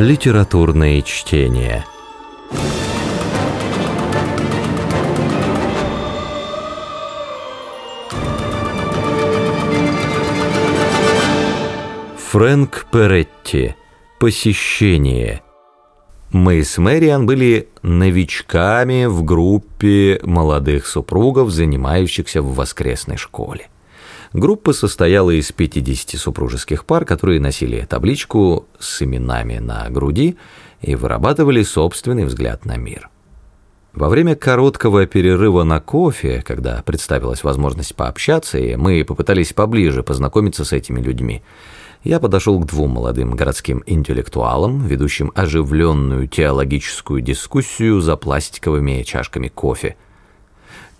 Литературные чтения. Фрэнк Перетти. Посещение. Мы с Мэриан были новичками в группе молодых супругов, занимающихся в воскресной школе. Группа состояла из 50 супружеских пар, которые носили табличку с именами на груди и вырабатывали собственный взгляд на мир. Во время короткого перерыва на кофе, когда представилась возможность пообщаться, и мы попытались поближе познакомиться с этими людьми, я подошел к двум молодым городским интеллектуалам, ведущим оживленную теологическую дискуссию за пластиковыми чашками кофе –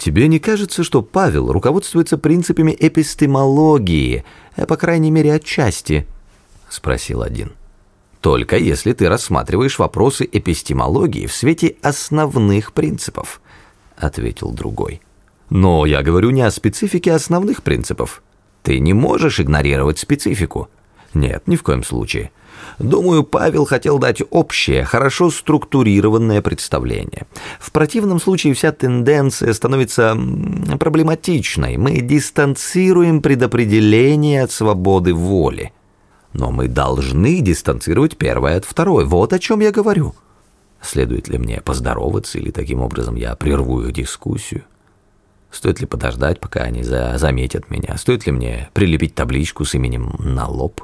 Тебе не кажется, что Павел руководствуется принципами эпистемологии, э, по крайней мере, отчасти?» — спросил один. «Только если ты рассматриваешь вопросы эпистемологии в свете основных принципов», — ответил другой. «Но я говорю не о специфике основных принципов. Ты не можешь игнорировать специфику». «Нет, ни в коем случае. Думаю, Павел хотел дать общее, хорошо структурированное представление. В противном случае вся тенденция становится проблематичной. Мы дистанцируем предопределение от свободы воли. Но мы должны дистанцировать первое от второй. Вот о чем я говорю. Следует ли мне поздороваться, или таким образом я прерву их дискуссию? Стоит ли подождать, пока они за заметят меня? Стоит ли мне прилепить табличку с именем на лоб?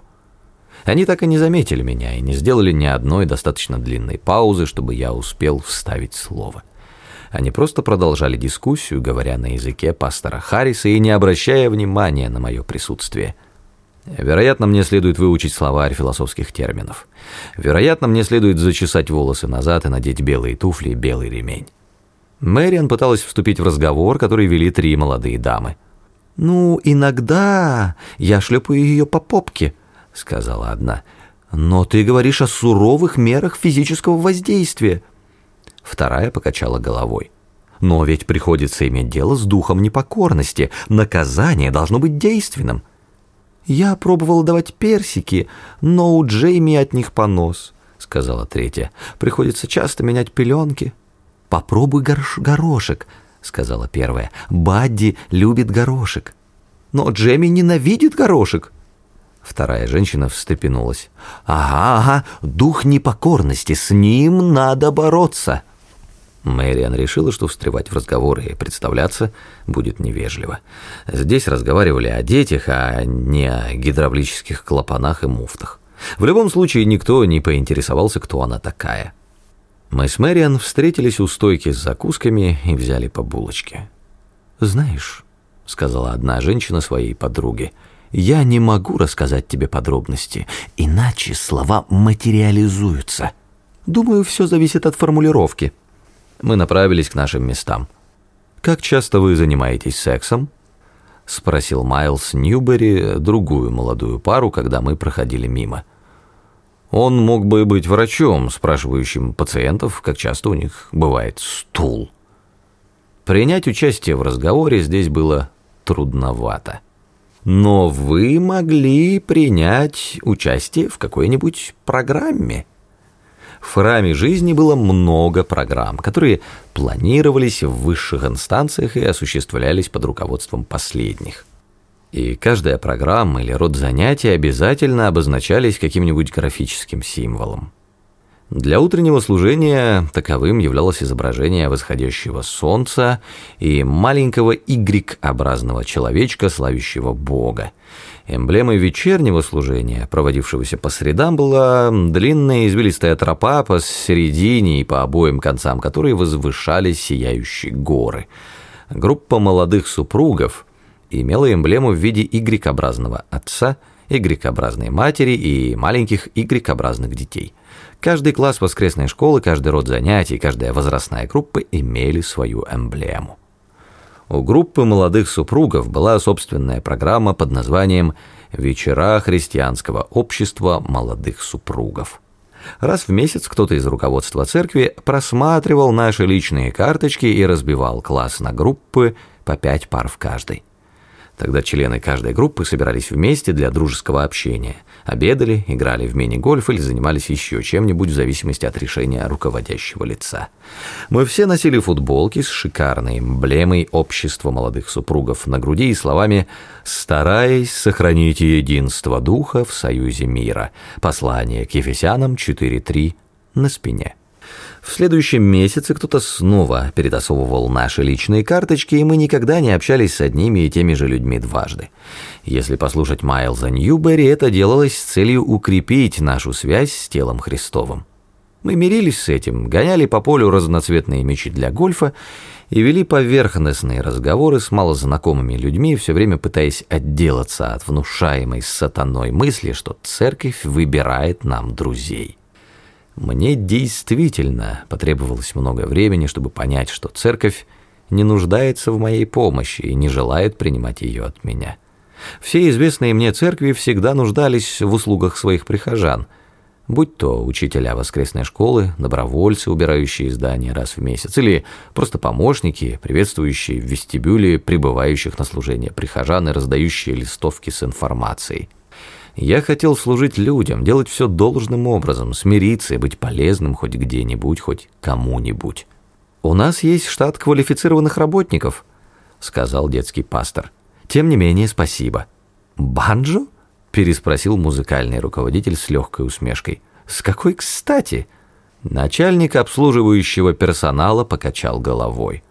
Они так и не заметили меня и не сделали ни одной достаточно длинной паузы, чтобы я успел вставить слово. Они просто продолжали дискуссию, говоря на языке пастора Харриса и не обращая внимания на мое присутствие. Вероятно, мне следует выучить словарь философских терминов. Вероятно, мне следует зачесать волосы назад и надеть белые туфли и белый ремень. Мэриан пыталась вступить в разговор, который вели три молодые дамы. «Ну, иногда я шлепаю ее по попке», — сказала одна. «Но ты говоришь о суровых мерах физического воздействия». Вторая покачала головой. «Но ведь приходится иметь дело с духом непокорности. Наказание должно быть действенным». «Я пробовала давать персики, но у Джейми от них понос», — сказала третья. «Приходится часто менять пеленки». «Попробуй горш горошек», — сказала первая. «Бадди любит горошек». «Но Джейми ненавидит горошек», Вторая женщина встрепенулась. «Ага, ага, дух непокорности, с ним надо бороться!» Мэриан решила, что встревать в разговоры и представляться будет невежливо. Здесь разговаривали о детях, а не о гидравлических клапанах и муфтах. В любом случае, никто не поинтересовался, кто она такая. Мы с Мэриан встретились у стойки с закусками и взяли по булочке. «Знаешь», — сказала одна женщина своей подруге, — я не могу рассказать тебе подробности, иначе слова материализуются. Думаю, все зависит от формулировки. Мы направились к нашим местам. Как часто вы занимаетесь сексом? спросил Майлз Ньюбери другую молодую пару, когда мы проходили мимо. Он мог бы быть врачом, спрашивающим пациентов, как часто у них бывает стул. Принять участие в разговоре здесь было трудновато но вы могли принять участие в какой-нибудь программе. В храме жизни было много программ, которые планировались в высших инстанциях и осуществлялись под руководством последних. И каждая программа или род занятий обязательно обозначались каким-нибудь графическим символом. Для утреннего служения таковым являлось изображение восходящего солнца и маленького Y-образного человечка, славящего Бога. Эмблемой вечернего служения, проводившегося по средам, была длинная извилистая тропа посередине и по обоим концам которой возвышались сияющие горы. Группа молодых супругов имела эмблему в виде Y-образного отца, Y-образной матери и маленьких Y-образных детей – Каждый класс воскресной школы, каждый род занятий, каждая возрастная группа имели свою эмблему. У группы молодых супругов была собственная программа под названием «Вечера христианского общества молодых супругов». Раз в месяц кто-то из руководства церкви просматривал наши личные карточки и разбивал класс на группы по пять пар в каждой. Тогда члены каждой группы собирались вместе для дружеского общения, обедали, играли в мини-гольф или занимались еще чем-нибудь в зависимости от решения руководящего лица. Мы все носили футболки с шикарной эмблемой общества молодых супругов на груди и словами «Стараясь сохранить единство духа в союзе мира». Послание к Ефесянам 4.3 на спине. В следующем месяце кто-то снова перетасовывал наши личные карточки, и мы никогда не общались с одними и теми же людьми дважды. Если послушать Майлза Ньюберри, это делалось с целью укрепить нашу связь с телом Христовым. Мы мирились с этим, гоняли по полю разноцветные мячи для гольфа и вели поверхностные разговоры с малознакомыми людьми, все время пытаясь отделаться от внушаемой сатаной мысли, что церковь выбирает нам друзей. Мне действительно потребовалось много времени, чтобы понять, что церковь не нуждается в моей помощи и не желает принимать ее от меня. Все известные мне церкви всегда нуждались в услугах своих прихожан, будь то учителя воскресной школы, добровольцы, убирающие здание раз в месяц, или просто помощники, приветствующие в вестибюле прибывающих на служение прихожан и раздающие листовки с информацией. Я хотел служить людям, делать все должным образом, смириться и быть полезным хоть где-нибудь, хоть кому-нибудь. «У нас есть штат квалифицированных работников», — сказал детский пастор. «Тем не менее, спасибо». «Банджо?» — переспросил музыкальный руководитель с легкой усмешкой. «С какой кстати?» Начальник обслуживающего персонала покачал головой.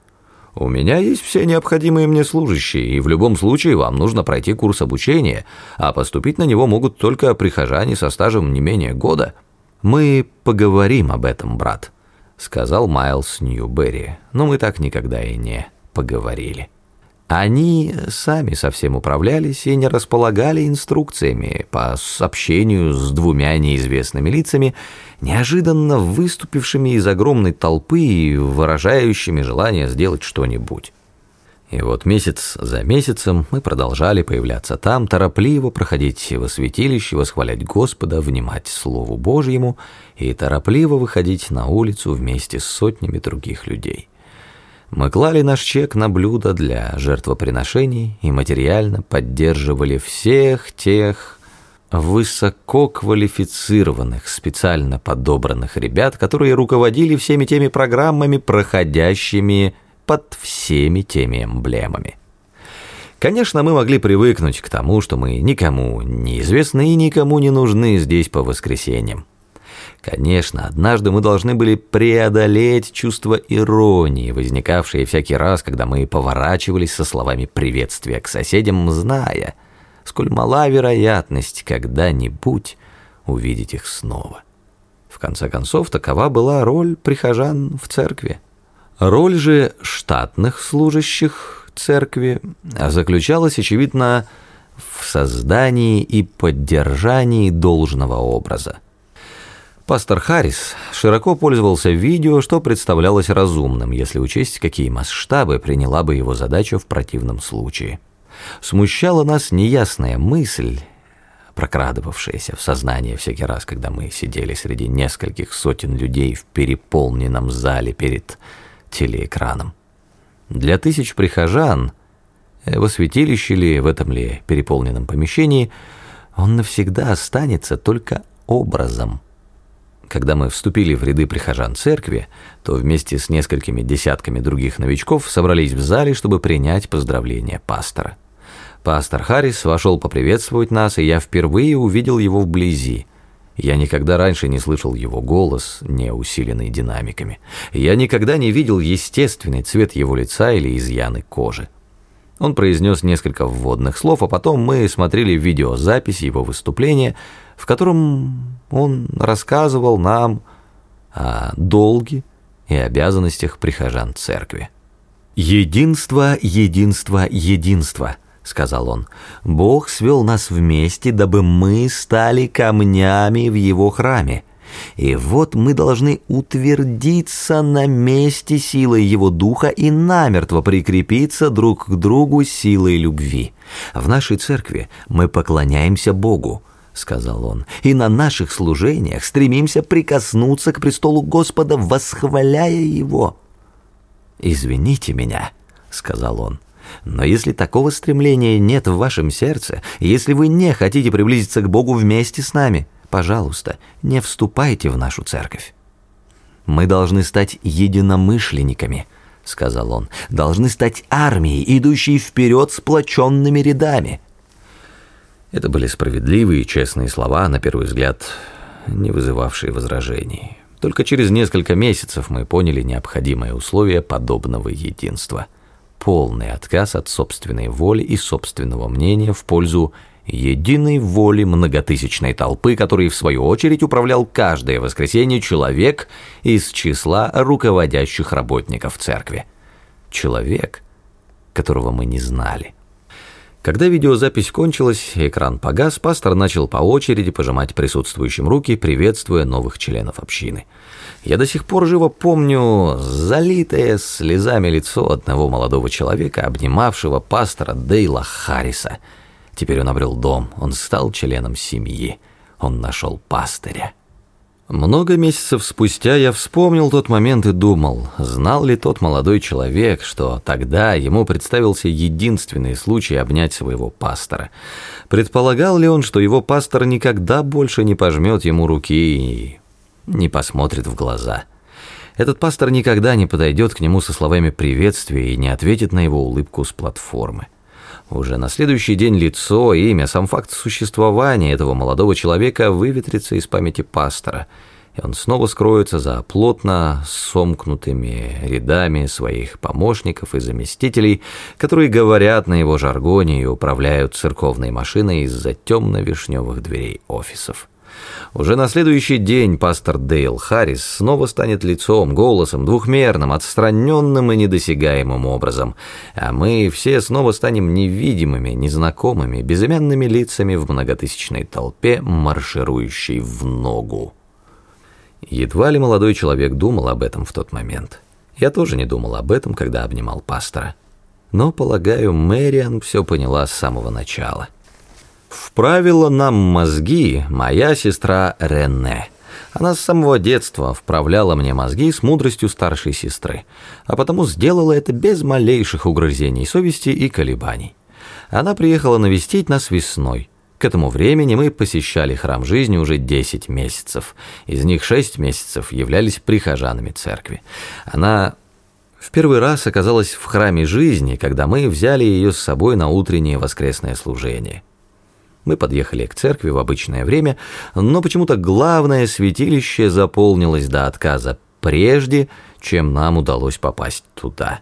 У меня есть все необходимые мне служащие, и в любом случае вам нужно пройти курс обучения, а поступить на него могут только прихожане со стажем не менее года. Мы поговорим об этом, брат, сказал Майлз Ньюберри, но мы так никогда и не поговорили. Они сами совсем управлялись и не располагали инструкциями по общению с двумя неизвестными лицами, неожиданно выступившими из огромной толпы и выражающими желание сделать что-нибудь. И вот месяц за месяцем мы продолжали появляться там, торопливо проходить во святилище, восхвалять Господа, внимать Слову Божьему и торопливо выходить на улицу вместе с сотнями других людей. Мы клали наш чек на блюдо для жертвоприношений и материально поддерживали всех тех высококвалифицированных, специально подобранных ребят, которые руководили всеми теми программами, проходящими под всеми теми эмблемами. Конечно, мы могли привыкнуть к тому, что мы никому не известны и никому не нужны здесь по воскресеньям. Конечно, однажды мы должны были преодолеть чувство иронии, возникавшее всякий раз, когда мы поворачивались со словами приветствия к соседям, зная, сколь мала вероятность когда-нибудь увидеть их снова. В конце концов, такова была роль прихожан в церкви. Роль же штатных служащих церкви заключалась, очевидно, в создании и поддержании должного образа. Пастор Харрис широко пользовался видео, что представлялось разумным, если учесть, какие масштабы приняла бы его задача в противном случае. Смущала нас неясная мысль, прокрадывавшаяся в сознание всякий раз, когда мы сидели среди нескольких сотен людей в переполненном зале перед телеэкраном. Для тысяч прихожан, э, в святилище ли, в этом ли переполненном помещении, он навсегда останется только образом – когда мы вступили в ряды прихожан церкви, то вместе с несколькими десятками других новичков собрались в зале, чтобы принять поздравления пастора. Пастор Харрис вошел поприветствовать нас, и я впервые увидел его вблизи. Я никогда раньше не слышал его голос, не усиленный динамиками. Я никогда не видел естественный цвет его лица или изъяны кожи. Он произнес несколько вводных слов, а потом мы смотрели видеозапись его выступления, в котором он рассказывал нам о долге и обязанностях прихожан церкви. «Единство, единство, единство», — сказал он. «Бог свел нас вместе, дабы мы стали камнями в Его храме. И вот мы должны утвердиться на месте силой Его Духа и намертво прикрепиться друг к другу силой любви. В нашей церкви мы поклоняемся Богу, сказал он, и на наших служениях стремимся прикоснуться к престолу Господа, восхваляя Его. «Извините меня», — сказал он, Но если такого стремления нет в вашем сердце, если вы не хотите приблизиться к Богу вместе с нами, пожалуйста, не вступайте в нашу церковь. Мы должны стать единомышленниками, сказал он, должны стать армией, идущей вперед сплоченными рядами. Это были справедливые и честные слова, на первый взгляд, не вызывавшие возражений. Только через несколько месяцев мы поняли необходимое условие подобного единства. Полный отказ от собственной воли и собственного мнения в пользу единой воли многотысячной толпы, которой в свою очередь управлял каждое воскресенье человек из числа руководящих работников церкви. Человек, которого мы не знали. Когда видеозапись кончилась, экран погас, пастор начал по очереди пожимать присутствующим руки, приветствуя новых членов общины. Я до сих пор живо помню залитое слезами лицо одного молодого человека, обнимавшего пастора Дейла Харриса. Теперь он обрел дом, он стал членом семьи, он нашел пастыря. Много месяцев спустя я вспомнил тот момент и думал, знал ли тот молодой человек, что тогда ему представился единственный случай обнять своего пастора. Предполагал ли он, что его пастор никогда больше не пожмет ему руки и не посмотрит в глаза? Этот пастор никогда не подойдет к нему со словами приветствия и не ответит на его улыбку с платформы. Уже на следующий день лицо, имя, сам факт существования этого молодого человека выветрится из памяти пастора, и он снова скроется за плотно сомкнутыми рядами своих помощников и заместителей, которые говорят на его жаргоне и управляют церковной машиной из-за темно-вишневых дверей офисов. Уже на следующий день пастор Дейл Харрис снова станет лицом, голосом, двухмерным, отстраненным и недосягаемым образом, а мы все снова станем невидимыми, незнакомыми, безымянными лицами в многотысячной толпе, марширующей в ногу. Едва ли молодой человек думал об этом в тот момент. Я тоже не думал об этом, когда обнимал пастора. Но, полагаю, Мэриан все поняла с самого начала. Вправила нам мозги моя сестра Рене. Она с самого детства вправляла мне мозги с мудростью старшей сестры, а потому сделала это без малейших угрызений совести и колебаний. Она приехала навестить нас весной. К этому времени мы посещали храм жизни уже 10 месяцев. Из них 6 месяцев являлись прихожанами церкви. Она в первый раз оказалась в храме жизни, когда мы взяли ее с собой на утреннее воскресное служение. Мы подъехали к церкви в обычное время, но почему-то главное святилище заполнилось до отказа прежде, чем нам удалось попасть туда.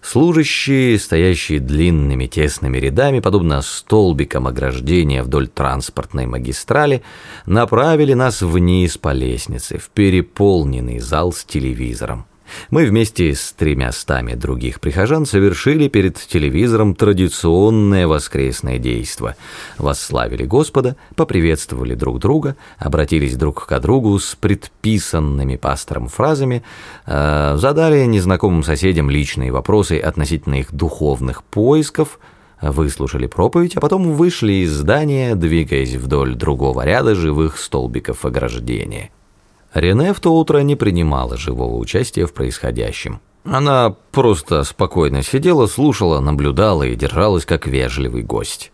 Служащие, стоящие длинными тесными рядами, подобно столбикам ограждения вдоль транспортной магистрали, направили нас вниз по лестнице, в переполненный зал с телевизором. Мы вместе с тремястами других прихожан совершили перед телевизором традиционное воскресное действо. Восславили Господа, поприветствовали друг друга, обратились друг к другу с предписанными пастором фразами, э, задали незнакомым соседям личные вопросы относительно их духовных поисков, выслушали проповедь, а потом вышли из здания, двигаясь вдоль другого ряда живых столбиков ограждения. Рене в то утро не принимала живого участия в происходящем. Она просто спокойно сидела, слушала, наблюдала и держалась как вежливый гость.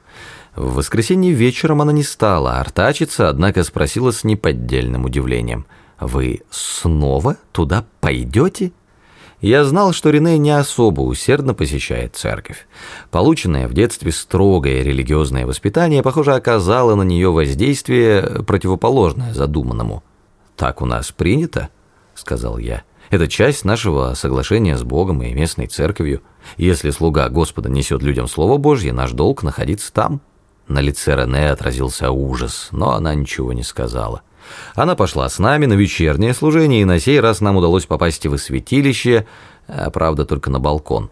В воскресенье вечером она не стала артачиться, однако спросила с неподдельным удивлением. «Вы снова туда пойдете?» Я знал, что Рене не особо усердно посещает церковь. Полученное в детстве строгое религиозное воспитание, похоже, оказало на нее воздействие, противоположное задуманному. «Так у нас принято», — сказал я. «Это часть нашего соглашения с Богом и местной церковью. Если слуга Господа несет людям Слово Божье, наш долг находиться там». На лице Рене отразился ужас, но она ничего не сказала. Она пошла с нами на вечернее служение, и на сей раз нам удалось попасть в святилище, а, правда, только на балкон.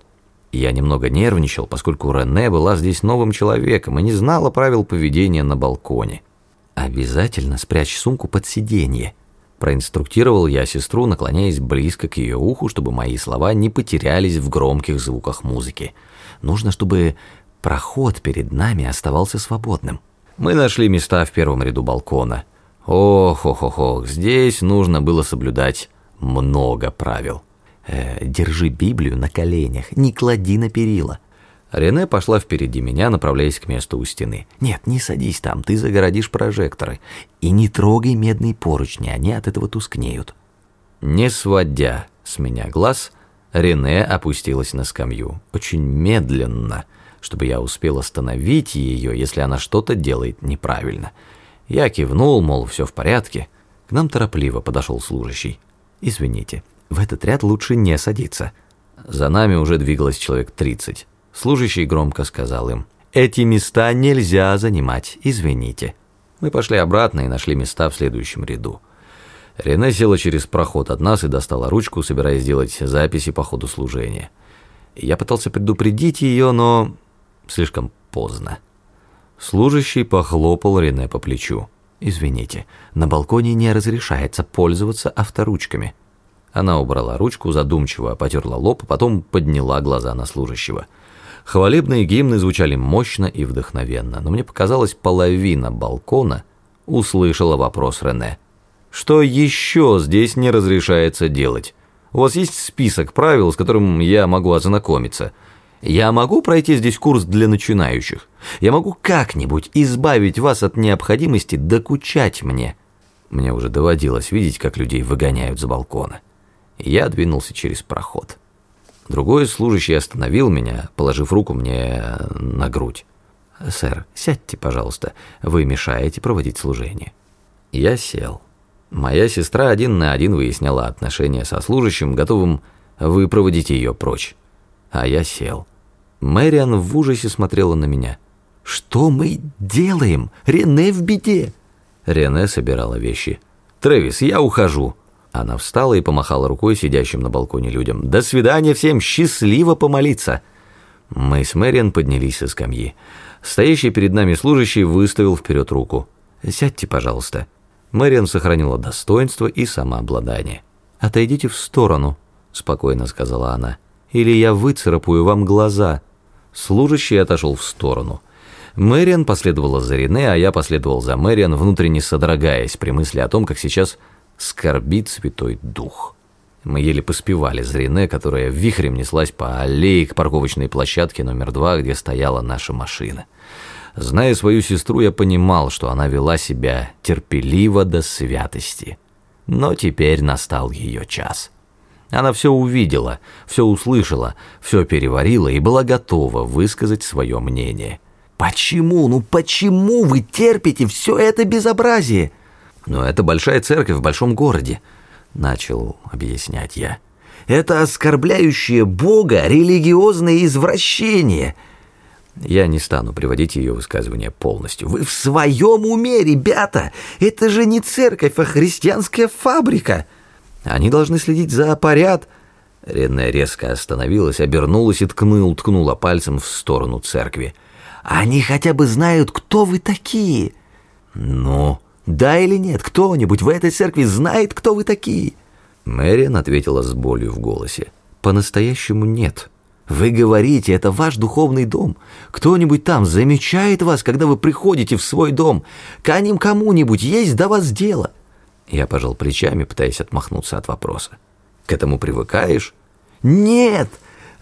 Я немного нервничал, поскольку Рене была здесь новым человеком и не знала правил поведения на балконе. «Обязательно спрячь сумку под сиденье», Проинструктировал я сестру, наклоняясь близко к ее уху, чтобы мои слова не потерялись в громких звуках музыки. Нужно, чтобы проход перед нами оставался свободным. Мы нашли места в первом ряду балкона. Ох, ох, ох, ох, здесь нужно было соблюдать много правил. Э, держи Библию на коленях, не клади на перила. Рене пошла впереди меня, направляясь к месту у стены. «Нет, не садись там, ты загородишь прожекторы. И не трогай медные поручни, они от этого тускнеют». Не сводя с меня глаз, Рене опустилась на скамью. Очень медленно, чтобы я успел остановить ее, если она что-то делает неправильно. Я кивнул, мол, все в порядке. К нам торопливо подошел служащий. «Извините, в этот ряд лучше не садиться». За нами уже двигалось человек тридцать. Служащий громко сказал им, «Эти места нельзя занимать, извините». Мы пошли обратно и нашли места в следующем ряду. Рене села через проход от нас и достала ручку, собираясь сделать записи по ходу служения. Я пытался предупредить ее, но слишком поздно. Служащий похлопал Рене по плечу. «Извините, на балконе не разрешается пользоваться авторучками». Она убрала ручку, задумчиво потерла лоб, потом подняла глаза на служащего. Хвалебные гимны звучали мощно и вдохновенно, но мне показалось, половина балкона услышала вопрос Рене. «Что еще здесь не разрешается делать? У вас есть список правил, с которым я могу ознакомиться?» Я могу пройти здесь курс для начинающих. Я могу как-нибудь избавить вас от необходимости докучать мне. Мне уже доводилось видеть, как людей выгоняют с балкона. Я двинулся через проход. Другой служащий остановил меня, положив руку мне на грудь. «Сэр, сядьте, пожалуйста, вы мешаете проводить служение». Я сел. Моя сестра один на один выясняла отношения со служащим, готовым выпроводить ее прочь а я сел. Мэриан в ужасе смотрела на меня. «Что мы делаем? Рене в беде!» Рене собирала вещи. «Трэвис, я ухожу!» Она встала и помахала рукой сидящим на балконе людям. «До свидания всем! Счастливо помолиться!» Мы с Мэриан поднялись со скамьи. Стоящий перед нами служащий выставил вперед руку. «Сядьте, пожалуйста». Мэриан сохранила достоинство и самообладание. «Отойдите в сторону», — спокойно сказала она или я выцарапаю вам глаза». Служащий отошел в сторону. Мэриан последовала за Рене, а я последовал за Мэриан, внутренне содрогаясь при мысли о том, как сейчас скорбит Святой Дух. Мы еле поспевали за Рене, которая вихрем неслась по аллее к парковочной площадке номер два, где стояла наша машина. Зная свою сестру, я понимал, что она вела себя терпеливо до святости. Но теперь настал ее час. Она все увидела, все услышала, все переварила и была готова высказать свое мнение. «Почему, ну почему вы терпите все это безобразие?» «Но это большая церковь в большом городе», — начал объяснять я. «Это оскорбляющее Бога религиозное извращение». Я не стану приводить ее высказывание полностью. «Вы в своем уме, ребята! Это же не церковь, а христианская фабрика!» Они должны следить за поряд...» Рене резко остановилась, обернулась и ткнул, ткнула пальцем в сторону церкви. «Они хотя бы знают, кто вы такие!» «Ну, да или нет, кто-нибудь в этой церкви знает, кто вы такие?» Мэриан ответила с болью в голосе. «По-настоящему нет. Вы говорите, это ваш духовный дом. Кто-нибудь там замечает вас, когда вы приходите в свой дом. К ним кому-нибудь есть до вас дело. Я пожал плечами, пытаясь отмахнуться от вопроса. «К этому привыкаешь?» «Нет!»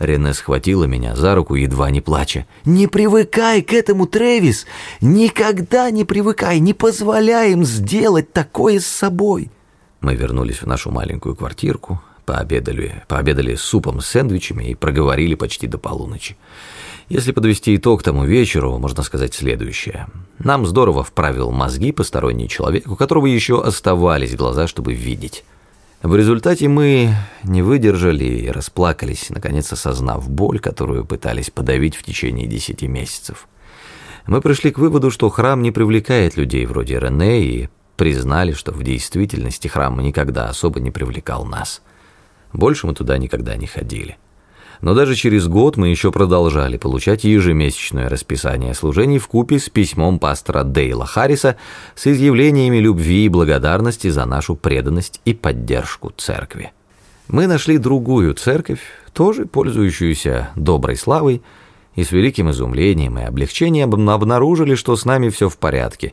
Рене схватила меня за руку, едва не плача. «Не привыкай к этому, Трэвис! Никогда не привыкай! Не позволяй им сделать такое с собой!» Мы вернулись в нашу маленькую квартирку, пообедали, пообедали супом с сэндвичами и проговорили почти до полуночи. Если подвести итог тому вечеру, можно сказать следующее. Нам здорово вправил мозги посторонний человек, у которого еще оставались глаза, чтобы видеть. В результате мы не выдержали и расплакались, наконец осознав боль, которую пытались подавить в течение десяти месяцев. Мы пришли к выводу, что храм не привлекает людей вроде Рене и признали, что в действительности храм никогда особо не привлекал нас. Больше мы туда никогда не ходили. Но даже через год мы еще продолжали получать ежемесячное расписание служений в купе с письмом пастора Дейла Харриса с изъявлениями любви и благодарности за нашу преданность и поддержку церкви. Мы нашли другую церковь, тоже пользующуюся доброй славой, и с великим изумлением и облегчением обнаружили, что с нами все в порядке.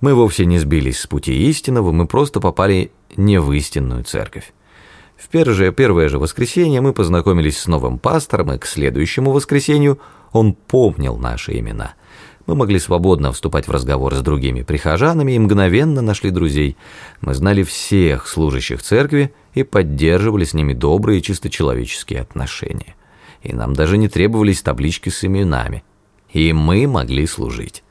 Мы вовсе не сбились с пути истинного, мы просто попали не в истинную церковь. В первое, первое же воскресенье мы познакомились с новым пастором, и к следующему воскресенью он помнил наши имена. Мы могли свободно вступать в разговор с другими прихожанами и мгновенно нашли друзей. Мы знали всех служащих церкви и поддерживали с ними добрые чисто человеческие отношения. И нам даже не требовались таблички с именами. И мы могли служить.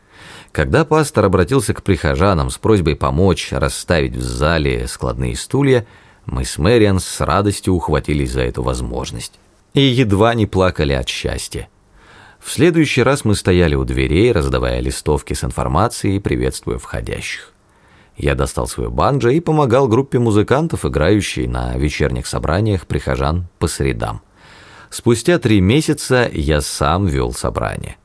Когда пастор обратился к прихожанам с просьбой помочь расставить в зале складные стулья, мы с Мэриан с радостью ухватились за эту возможность. И едва не плакали от счастья. В следующий раз мы стояли у дверей, раздавая листовки с информацией и приветствуя входящих. Я достал свою банджо и помогал группе музыкантов, играющей на вечерних собраниях прихожан по средам. Спустя три месяца я сам вел собрание.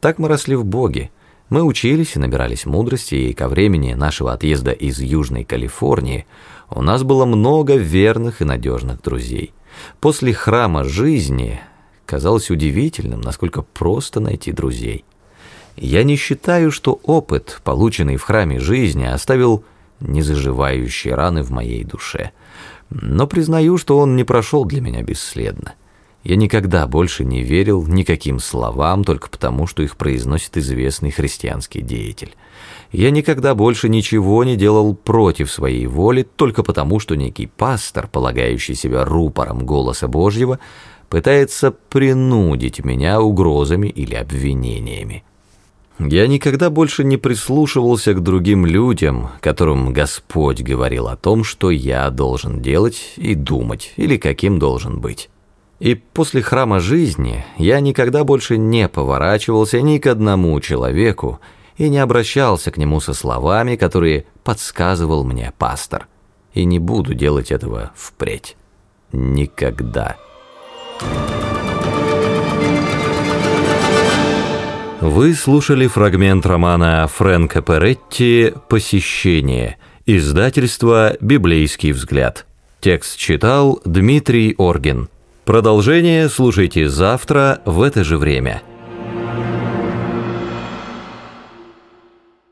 Так мы росли в Боге. Мы учились и набирались мудрости, и ко времени нашего отъезда из Южной Калифорнии у нас было много верных и надежных друзей. После храма жизни казалось удивительным, насколько просто найти друзей. Я не считаю, что опыт, полученный в храме жизни, оставил незаживающие раны в моей душе. Но признаю, что он не прошел для меня бесследно. Я никогда больше не верил никаким словам только потому, что их произносит известный христианский деятель. Я никогда больше ничего не делал против своей воли только потому, что некий пастор, полагающий себя рупором голоса Божьего, пытается принудить меня угрозами или обвинениями. Я никогда больше не прислушивался к другим людям, которым Господь говорил о том, что я должен делать и думать, или каким должен быть. И после храма жизни я никогда больше не поворачивался ни к одному человеку и не обращался к нему со словами, которые подсказывал мне пастор. И не буду делать этого впредь. Никогда. Вы слушали фрагмент романа Фрэнка Перетти «Посещение», издательство «Библейский взгляд». Текст читал Дмитрий Оргин. Продолжение слушайте завтра в это же время.